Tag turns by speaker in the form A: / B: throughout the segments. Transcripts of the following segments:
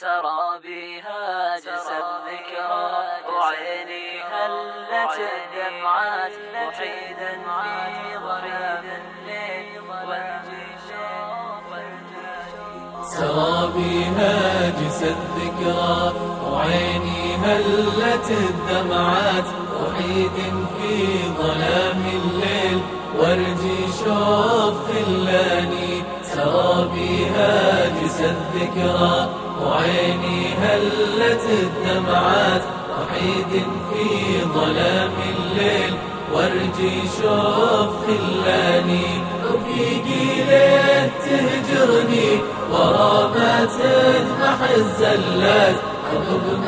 A: سرى بها جسد الذكرى وعيني هلت الدمعات وحيدا في ظلام الليل
B: سرى بها جسد الذكرى وعيني هلت الدمعات وحيد في ظلام الليل وارجي شوف خلاني سرى بها جسد الذكرى وعيني هلت الدمعات. وحيد في ظلام الليل وارجي شوف خلاني. وفي قيله تهجرني ورا ما تذبح الزلات.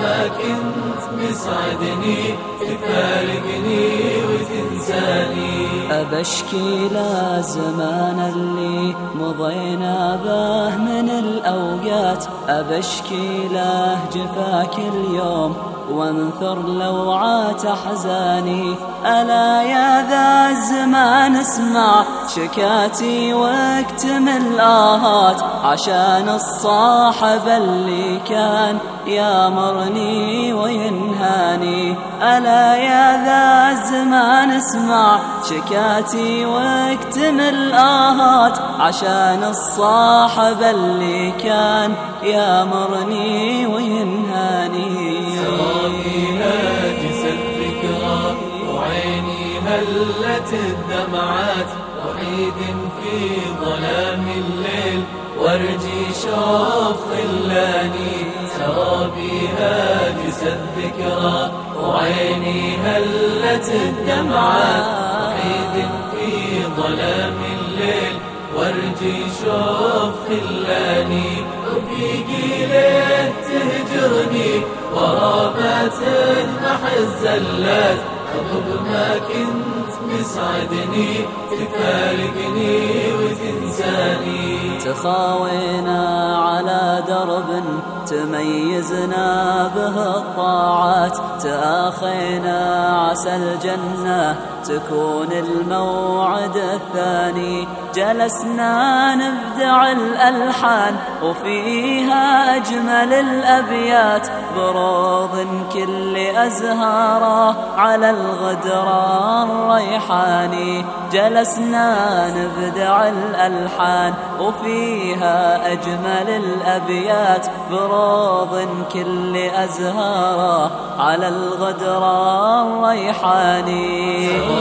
B: ما كنت مسعدني تفارقني وتنساني.
A: أبشكي لا زمان اللي مضينا به من الأوقات. أبشكي له جفاك اليوم وانثر لوعات أحزاني. ألا يا ذا الزمان اسمع شكاتي واكتم الآهات عشان الصاحب اللي كان يامرني وينهاني. ألا يا ذا الزمان اسمع شكاتي واكتم الآهات عشان الصاحب اللي كان يامرني وينهاني.
B: سرابيها جسد ذكرى وعيني هلت الدمعات. وحيد في ظلام الليل وارجي شوف خلاني. سرابيها جسد ذكرى وعيني هلت الدمعات. وحيد في ظلام الليل وارجي شوف خلاني وفي قيله تهجرني ورا ما تذبح الزلات عقب ما كنت مسعدني تفارقني وتنساني.
A: تخاوينا على درب تميزنا به الطاعات تآخينا عسى الجنة تكون الموعد الثاني. جلسنا نبدع الألحان وفيها أجمل الأبيات. بروض كل أزهاره على الغدران الريحاني جلسنا نبدع الألحان وفيها أجمل الأبيات. بروض كل أزهاره على الغدران الريحاني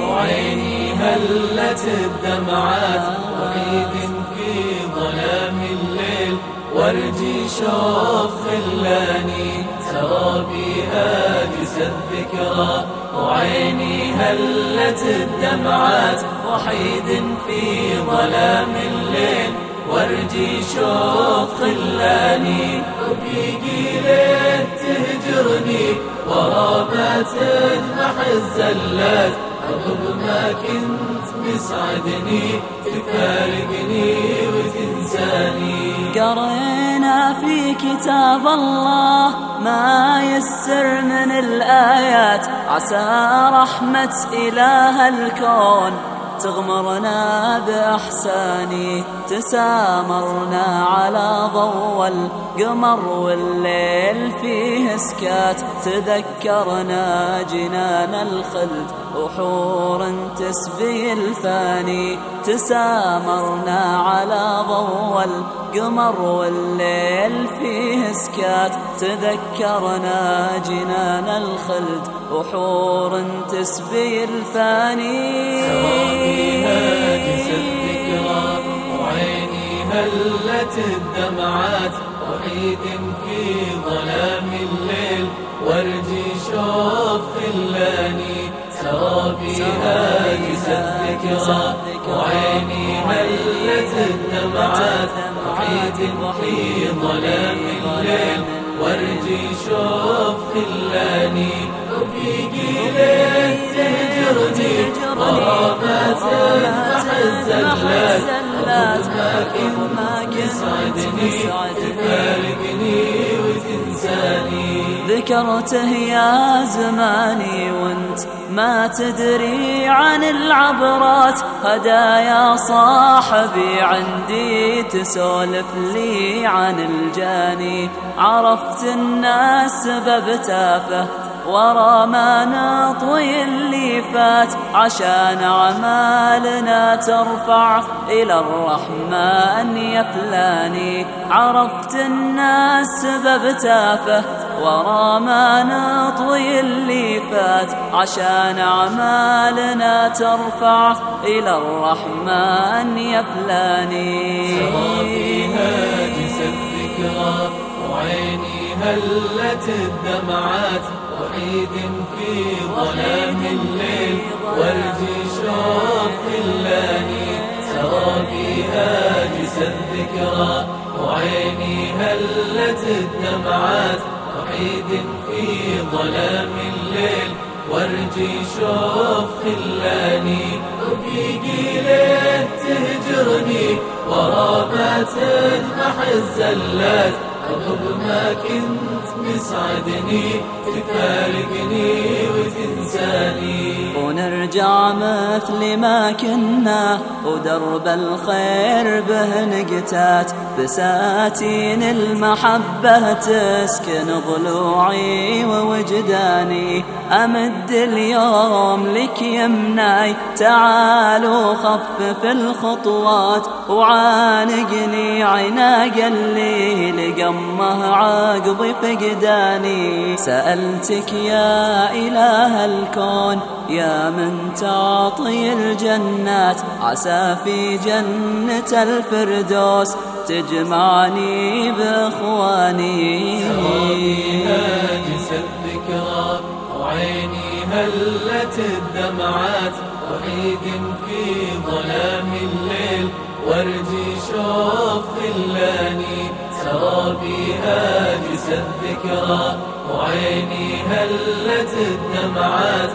B: وعيني هلت الدمعات وعيد في ظلام الليل وارجي شوف خلاني سرى بها جسد ذكرى وعيني هلت الدمعات وحيد في ظلام الليل وارجي شوف خلاني وفي قيله تهجرني. ورا ما الزلات عقب ما كنت مسعدني تفارقني وتنساني.
A: قرينا في كتاب الله ما يسر من الآيات. عسى رحمة إله الكون. تغمرنا بأحساني تسامرنا على ضوء القمر والليل فيه سكات. تذكرنا جنان الخلد وحور تسبي الفاني. تسامرنا على ضوء القمر والليل فيه سكات. تذكرنا جنان الخلد وحور تسبي الفاني.
B: هلت الدمعات وحيد في ظلام الليل. وارجي شوف خلاني سرابيها جسد ذكرى وعيني هلت الدمعات وحيد في ظلام الليل. وارجي شوف خلاني وفي قيله تهجرني. ما تذبح الزلات عقب ما كنت يسعدني تفارقني وتنساني.
A: ذكرته يا زماني وانت ما تدري عن العبرات. هدايا صاحبي عندي تسولف لي عن الجاني. عرفت الناس سبب تافه ورا ما نطوي اللي فات عشان أعمالنا ترفع إلى الرحمن يا فلاني عرفت الناس سبب تافه ورا ما نطوي اللي فات عشان أعمالنا ترفع إلى الرحمن يا فلاني
B: سرابيها جسد وعيني هلت الدمعات وحيد في ظلام الليل. وارجي شوف خلاني سرابيها جسد ذكرى وعيني هلت الدمعات وحيد في ظلام الليل. وارجي شوف خلاني وفي قيله تهجرني. ورا ما تذبح الزلات عقب ما كنت مسعدني. تفارقني
A: ونرجع مثل ما كنا ودرب الخير به نقتات بساتين المحبة تسكن ضلوعي ووجداني. أمد اليوم لك يمناي. تعالوا خفف الخطوات وعانقني عناق اللي لقمه عقب فقداني. سألتك يا إله الكون يا من تعطي الجنات عسى في جنة الفردوس تجمعني بإخواني.
B: جسد ذكرى وعيني هلت الدمعات. وحيد في ظلام الليل وارجي شوف خلاني. سرابيها جسد ذكرى وعيني هلت الدمعات.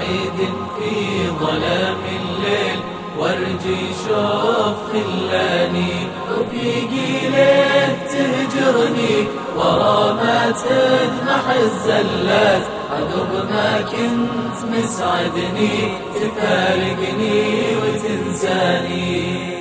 B: وحيد في ظلام الليل وارجي شوف خلاني وفي قيلة تهجرني ورا ما تذبح الزلات. عقب ما كنت مسعدني تفارقني وتنساني.